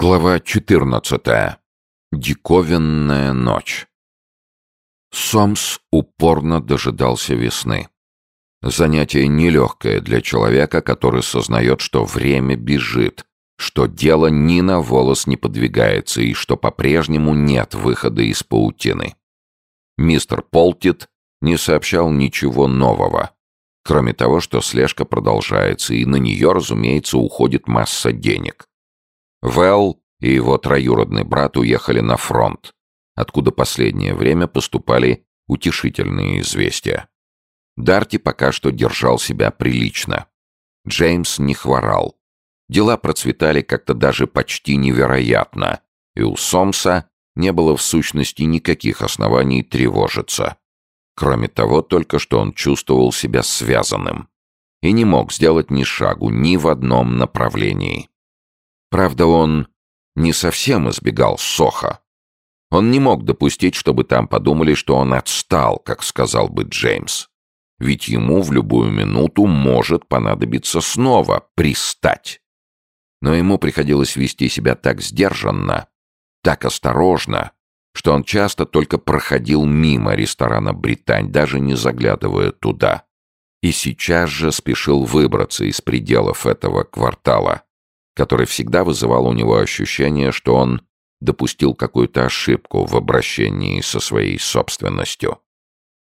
Глава 14. Диковинная ночь. Сомс упорно дожидался весны. Занятие нелегкое для человека, который сознает, что время бежит, что дело ни на волос не подвигается и что по-прежнему нет выхода из паутины. Мистер Полтит не сообщал ничего нового, кроме того, что слежка продолжается, и на нее, разумеется, уходит масса денег. Вэл и его троюродный брат уехали на фронт, откуда последнее время поступали утешительные известия. Дарти пока что держал себя прилично. Джеймс не хворал. Дела процветали как-то даже почти невероятно, и у Сомса не было в сущности никаких оснований тревожиться. Кроме того, только что он чувствовал себя связанным и не мог сделать ни шагу ни в одном направлении. Правда, он не совсем избегал Соха. Он не мог допустить, чтобы там подумали, что он отстал, как сказал бы Джеймс. Ведь ему в любую минуту может понадобиться снова пристать. Но ему приходилось вести себя так сдержанно, так осторожно, что он часто только проходил мимо ресторана «Британь», даже не заглядывая туда. И сейчас же спешил выбраться из пределов этого квартала, который всегда вызывал у него ощущение, что он допустил какую-то ошибку в обращении со своей собственностью.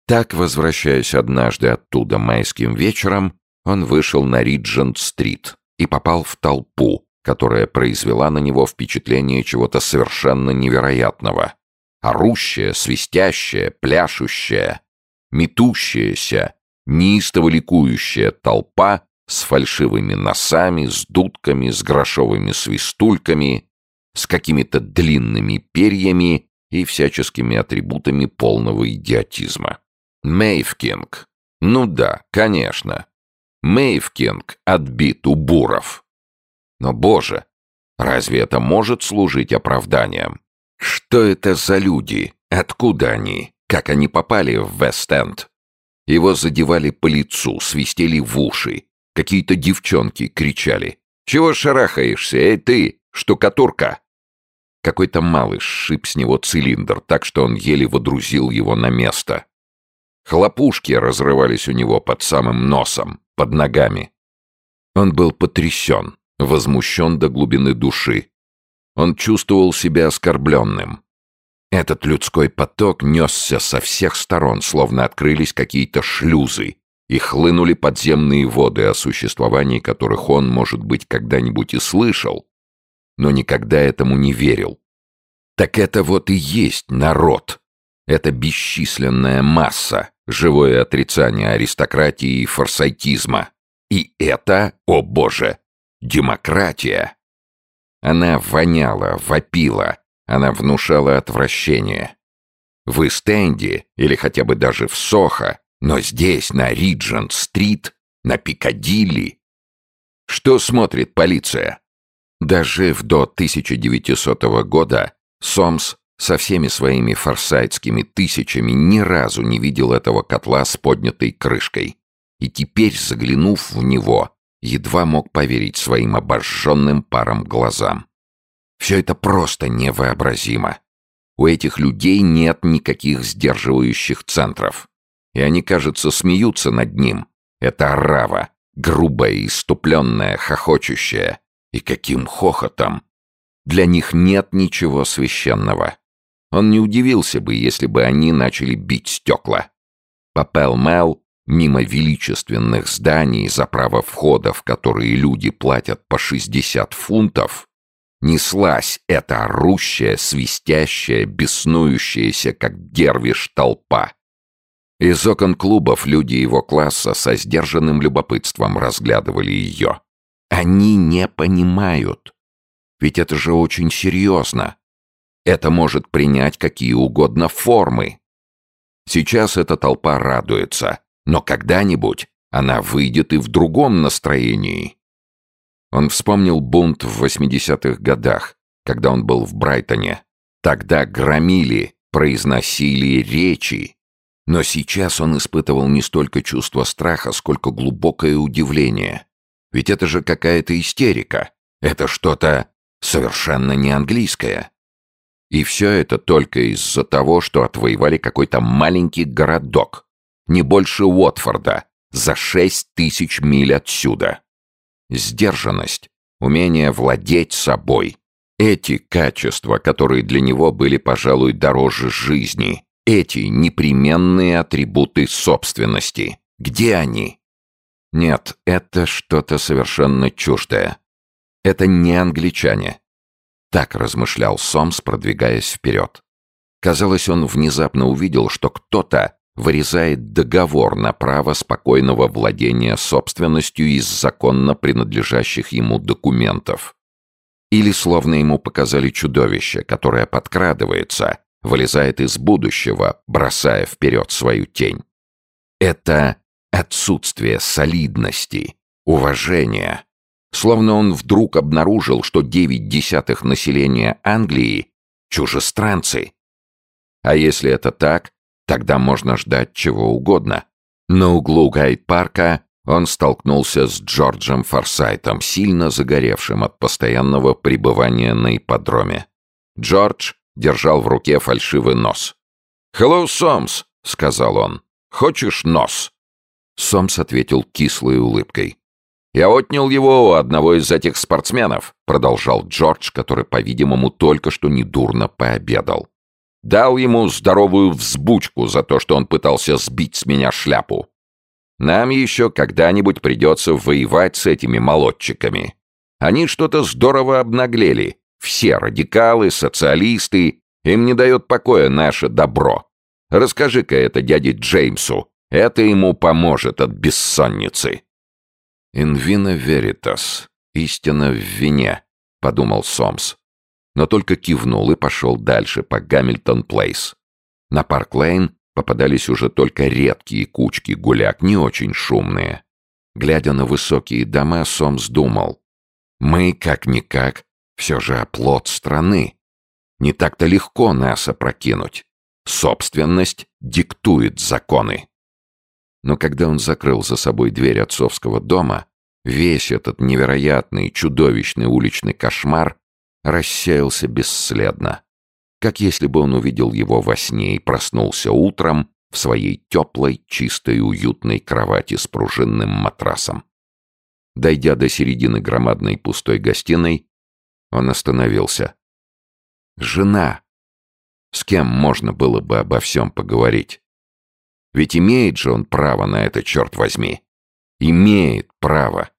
Так, возвращаясь однажды оттуда майским вечером, он вышел на Риджент-стрит и попал в толпу, которая произвела на него впечатление чего-то совершенно невероятного. Орущая, свистящая, пляшущая, метущаяся, неистово ликующая толпа с фальшивыми носами, с дудками, с грошовыми свистульками, с какими-то длинными перьями и всяческими атрибутами полного идиотизма. Мейвкинг. Ну да, конечно. Мейвкинг отбит у буров. Но, боже, разве это может служить оправданием? Что это за люди? Откуда они? Как они попали в Вест-Энд? Его задевали по лицу, свистели в уши, Какие-то девчонки кричали. «Чего шарахаешься, эй ты, штукатурка!» Какой-то малыш шип с него цилиндр, так что он еле водрузил его на место. Хлопушки разрывались у него под самым носом, под ногами. Он был потрясен, возмущен до глубины души. Он чувствовал себя оскорбленным. Этот людской поток несся со всех сторон, словно открылись какие-то шлюзы, и хлынули подземные воды, о существовании которых он, может быть, когда-нибудь и слышал, но никогда этому не верил. Так это вот и есть народ. Это бесчисленная масса, живое отрицание аристократии и форсайтизма. И это, о боже, демократия. Она воняла, вопила, она внушала отвращение. В Истенде, или хотя бы даже в Сохо, но здесь, на Риджент-стрит, на Пикадилли... Что смотрит полиция? Дожив до 1900 года, Сомс со всеми своими форсайтскими тысячами ни разу не видел этого котла с поднятой крышкой. И теперь, заглянув в него, едва мог поверить своим обожженным паром глазам. Все это просто невообразимо. У этих людей нет никаких сдерживающих центров и они, кажется, смеются над ним. Это арава, грубая, иступленная, хохочущая. И каким хохотом! Для них нет ничего священного. Он не удивился бы, если бы они начали бить стекла. По Пэл-Мэл, мимо величественных зданий, за право входа, в которые люди платят по 60 фунтов, неслась эта орущая, свистящая, беснующаяся, как дервиш, толпа. Из окон клубов люди его класса со сдержанным любопытством разглядывали ее. Они не понимают. Ведь это же очень серьезно. Это может принять какие угодно формы. Сейчас эта толпа радуется, но когда-нибудь она выйдет и в другом настроении. Он вспомнил бунт в 80-х годах, когда он был в Брайтоне. Тогда громили, произносили речи, но сейчас он испытывал не столько чувство страха, сколько глубокое удивление. Ведь это же какая-то истерика. Это что-то совершенно не английское. И все это только из-за того, что отвоевали какой-то маленький городок, не больше Уотфорда, за шесть тысяч миль отсюда. Сдержанность, умение владеть собой. Эти качества, которые для него были, пожалуй, дороже жизни, эти непременные атрибуты собственности. Где они? Нет, это что-то совершенно чуждое. Это не англичане. Так размышлял Сомс, продвигаясь вперед. Казалось, он внезапно увидел, что кто-то вырезает договор на право спокойного владения собственностью из законно принадлежащих ему документов. Или словно ему показали чудовище, которое подкрадывается, вылезает из будущего, бросая вперед свою тень. Это отсутствие солидности, уважения. Словно он вдруг обнаружил, что девять десятых населения Англии — чужестранцы. А если это так, Тогда можно ждать чего угодно. На углу гайд-парка он столкнулся с Джорджем Форсайтом, сильно загоревшим от постоянного пребывания на ипподроме. Джордж держал в руке фальшивый нос. «Hello, Сомс!» — сказал он. «Хочешь нос?» Сомс ответил кислой улыбкой. «Я отнял его у одного из этих спортсменов», — продолжал Джордж, который, по-видимому, только что недурно пообедал. Дал ему здоровую взбучку за то, что он пытался сбить с меня шляпу. Нам еще когда-нибудь придется воевать с этими молодчиками. Они что-то здорово обнаглели. Все радикалы, социалисты. Им не дает покоя наше добро. Расскажи-ка это дяде Джеймсу. Это ему поможет от бессонницы. «In vino veritas. Истина в вине», — подумал Сомс но только кивнул и пошел дальше по Гамильтон-Плейс. На Парк-Лейн попадались уже только редкие кучки гуляк, не очень шумные. Глядя на высокие дома, Сомс думал, «Мы, как-никак, все же оплот страны. Не так-то легко нас опрокинуть. Собственность диктует законы». Но когда он закрыл за собой дверь отцовского дома, весь этот невероятный, чудовищный уличный кошмар рассеялся бесследно, как если бы он увидел его во сне и проснулся утром в своей теплой, чистой, уютной кровати с пружинным матрасом. Дойдя до середины громадной пустой гостиной, он остановился. «Жена! С кем можно было бы обо всем поговорить? Ведь имеет же он право на это, черт возьми! Имеет право!»